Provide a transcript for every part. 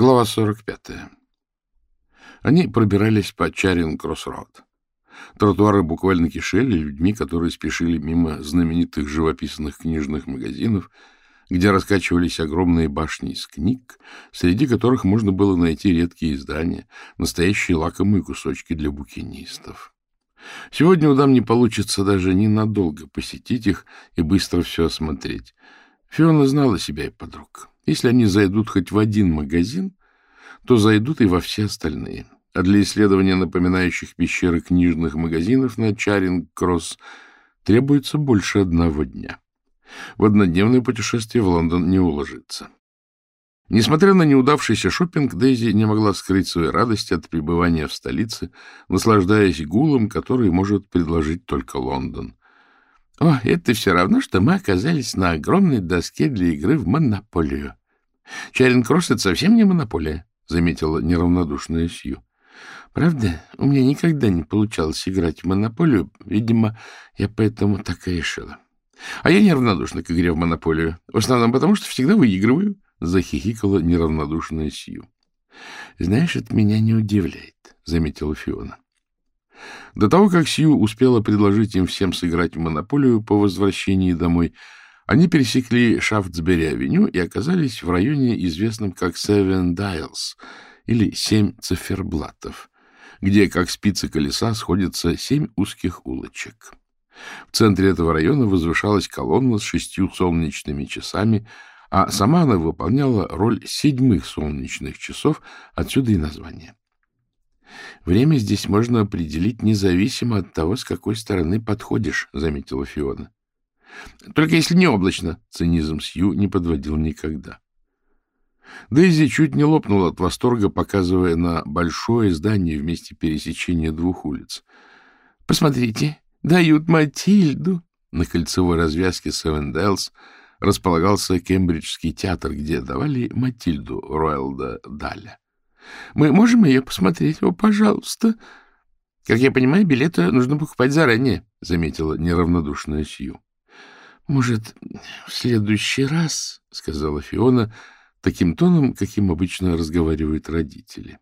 Глава 45. Они пробирались по Чаринг-Кроссроуд. Тротуары буквально кишели людьми, которые спешили мимо знаменитых живописных книжных магазинов, где раскачивались огромные башни из книг, среди которых можно было найти редкие издания, настоящие лакомые кусочки для букинистов. Сегодня у дам не получится даже ненадолго посетить их и быстро все осмотреть. Фиона знала себя и подруг. Если они зайдут хоть в один магазин, то зайдут и во все остальные. А для исследования напоминающих пещеры книжных магазинов на Чаринг-Кросс требуется больше одного дня. В однодневное путешествие в Лондон не уложится. Несмотря на неудавшийся шопинг, Дейзи не могла скрыть своей радости от пребывания в столице, наслаждаясь гулом, который может предложить только Лондон. О, это все равно, что мы оказались на огромной доске для игры в монополию. Чаринг-Кросс — это совсем не монополия, — заметила неравнодушная Сью. Правда, у меня никогда не получалось играть в монополию. Видимо, я поэтому так и решила. А я неравнодушна к игре в монополию. В основном потому, что всегда выигрываю, — захихикала неравнодушная Сью. — Знаешь, это меня не удивляет, — заметила Фиона. До того, как Сью успела предложить им всем сыграть в монополию по возвращении домой, они пересекли Шафтсбери-авеню и оказались в районе, известном как Seven Dials, или «Семь циферблатов», где, как спицы колеса, сходятся семь узких улочек. В центре этого района возвышалась колонна с шестью солнечными часами, а сама она выполняла роль седьмых солнечных часов, отсюда и название. Время здесь можно определить независимо от того, с какой стороны подходишь, — заметила Фиона. — Только если не облачно, — цинизм Сью не подводил никогда. Дейзи чуть не лопнула от восторга, показывая на большое здание в месте пересечения двух улиц. — Посмотрите, дают Матильду. На кольцевой развязке Севендейлс располагался Кембриджский театр, где давали Матильду Роальда Даля. Мы можем ее посмотреть? О, пожалуйста. Как я понимаю, билеты нужно покупать заранее, — заметила неравнодушная Сью. — Может, в следующий раз, — сказала Фиона, таким тоном, каким обычно разговаривают родители.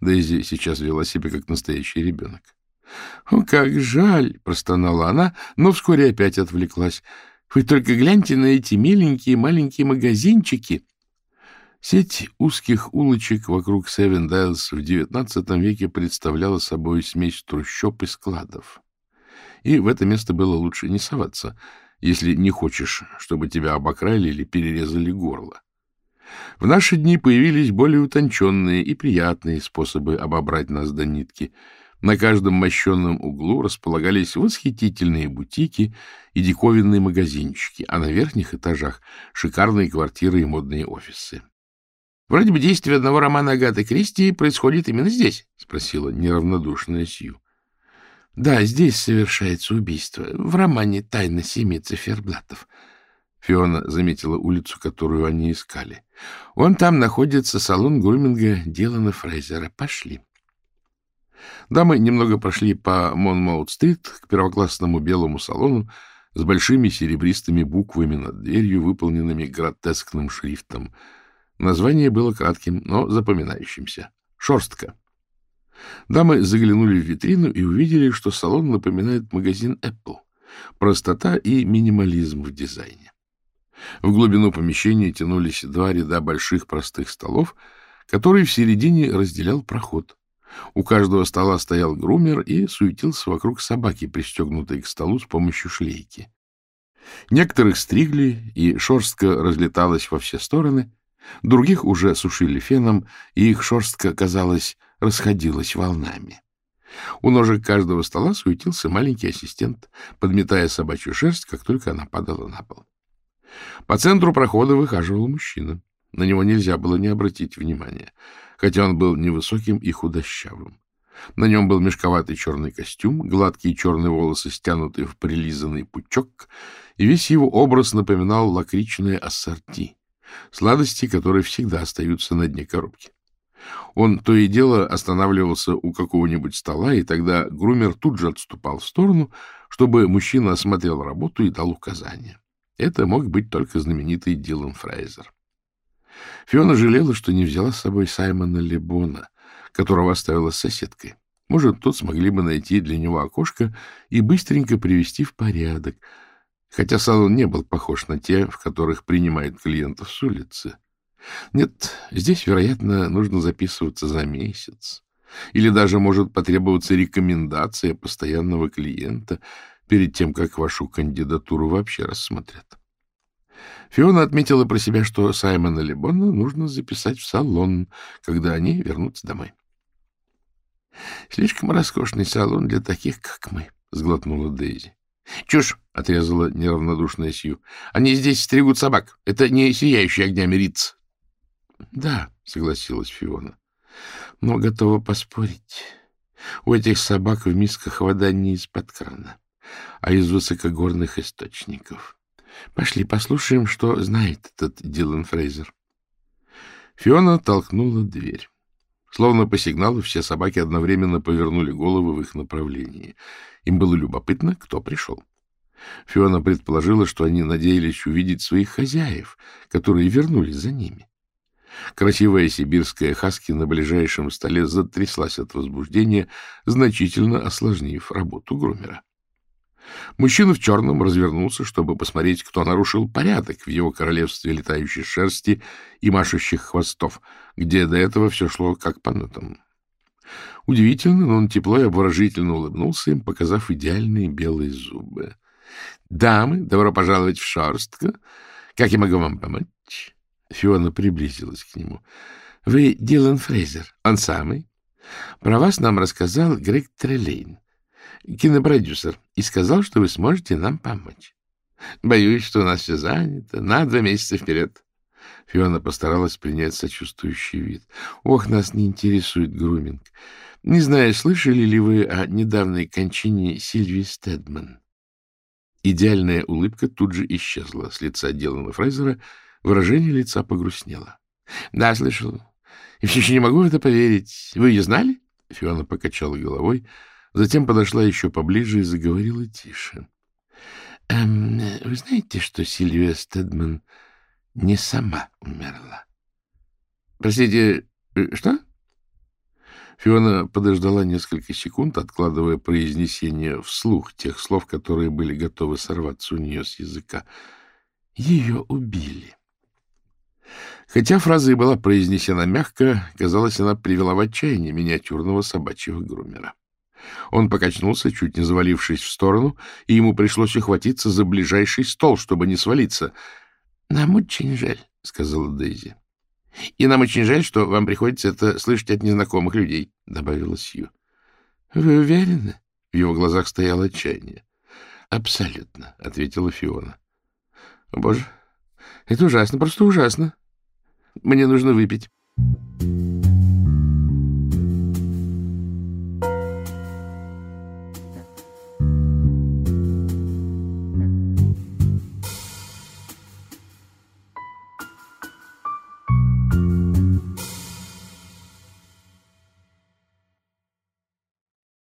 Дейзи сейчас вела себя как настоящий ребенок. — О, как жаль! — простонала она, но вскоре опять отвлеклась. — Вы только гляньте на эти миленькие маленькие магазинчики. Сеть узких улочек вокруг Севендайлс в XIX веке представляла собой смесь трущоб и складов. И в это место было лучше не соваться, если не хочешь, чтобы тебя обокрали или перерезали горло. В наши дни появились более утонченные и приятные способы обобрать нас до нитки. На каждом мощенном углу располагались восхитительные бутики и диковинные магазинчики, а на верхних этажах — шикарные квартиры и модные офисы. Вроде бы действие одного романа Агаты Кристи происходит именно здесь, — спросила неравнодушная Сью. — Да, здесь совершается убийство. В романе «Тайна семи циферблатов». Фиона заметила улицу, которую они искали. — Вон там находится салон груминга Дилана Фрейзера. Пошли. Дамы немного прошли по Монмаут-стрит к первоклассному белому салону с большими серебристыми буквами над дверью, выполненными гротескным шрифтом — Название было кратким, но запоминающимся. «Шорстка». Дамы заглянули в витрину и увидели, что салон напоминает магазин Apple. Простота и минимализм в дизайне. В глубину помещения тянулись два ряда больших простых столов, которые в середине разделял проход. У каждого стола стоял грумер и суетился вокруг собаки, пристегнутой к столу с помощью шлейки. Некоторых стригли, и шерстка разлеталась во все стороны, Других уже сушили феном, и их шерстка, казалось, расходилась волнами. У ножек каждого стола суетился маленький ассистент, подметая собачью шерсть, как только она падала на пол. По центру прохода выхаживал мужчина. На него нельзя было не обратить внимания, хотя он был невысоким и худощавым. На нем был мешковатый черный костюм, гладкие черные волосы стянуты в прилизанный пучок, и весь его образ напоминал лакричное ассорти сладости, которые всегда остаются на дне коробки. Он то и дело останавливался у какого-нибудь стола, и тогда грумер тут же отступал в сторону, чтобы мужчина осмотрел работу и дал указания. Это мог быть только знаменитый Дилан Фрейзер. Фиона жалела, что не взяла с собой Саймона Лебона, которого оставила с соседкой. Может, тут смогли бы найти для него окошко и быстренько привести в порядок, хотя салон не был похож на те, в которых принимают клиентов с улицы. Нет, здесь, вероятно, нужно записываться за месяц. Или даже может потребоваться рекомендация постоянного клиента перед тем, как вашу кандидатуру вообще рассмотрят. Фиона отметила про себя, что Саймона Лебона нужно записать в салон, когда они вернутся домой. — Слишком роскошный салон для таких, как мы, — сглотнула Дейзи. — Чушь! — отрезала неравнодушная Сью. — Они здесь стригут собак. Это не сияющий огнями Риц. — Да, — согласилась Фиона. — Но готова поспорить. У этих собак в мисках вода не из-под крана, а из высокогорных источников. Пошли послушаем, что знает этот Дилан Фрейзер. Фиона толкнула дверь. Словно по сигналу все собаки одновременно повернули головы в их направлении. Им было любопытно, кто пришел. Фиона предположила, что они надеялись увидеть своих хозяев, которые вернулись за ними. Красивая сибирская хаски на ближайшем столе затряслась от возбуждения, значительно осложнив работу грумера. Мужчина в черном развернулся, чтобы посмотреть, кто нарушил порядок в его королевстве летающей шерсти и машущих хвостов, где до этого все шло как по нотам. Удивительно, но он тепло и обворожительно улыбнулся им, показав идеальные белые зубы. — Дамы, добро пожаловать в шерстку. Как я могу вам помочь? Фиона приблизилась к нему. — Вы Дилан Фрейзер, он самый. Про вас нам рассказал Грег Трелейн кинопродюсер, и сказал, что вы сможете нам помочь. Боюсь, что у нас все занято на два месяца вперед. Фиона постаралась принять сочувствующий вид. Ох, нас не интересует груминг. Не знаю, слышали ли вы о недавней кончине Сильвии Стедман? Идеальная улыбка тут же исчезла с лица Дилана Фрейзера, выражение лица погрустнело. — Да, слышал. И все еще не могу в это поверить. Вы ее знали? Фиона покачала головой, Затем подошла еще поближе и заговорила тише. — эм, Вы знаете, что Сильвия Стедман не сама умерла? — Простите, э, что? Фиона подождала несколько секунд, откладывая произнесение вслух тех слов, которые были готовы сорваться у нее с языка. Ее убили. Хотя фраза и была произнесена мягко, казалось, она привела в отчаяние миниатюрного собачьего грумера. Он покачнулся, чуть не завалившись в сторону, и ему пришлось ухватиться за ближайший стол, чтобы не свалиться. — Нам очень жаль, — сказала Дейзи. — И нам очень жаль, что вам приходится это слышать от незнакомых людей, — добавила Сью. — Вы уверены? В его глазах стояло отчаяние. — Абсолютно, — ответила Фиона. — боже, это ужасно, просто ужасно. Мне нужно выпить.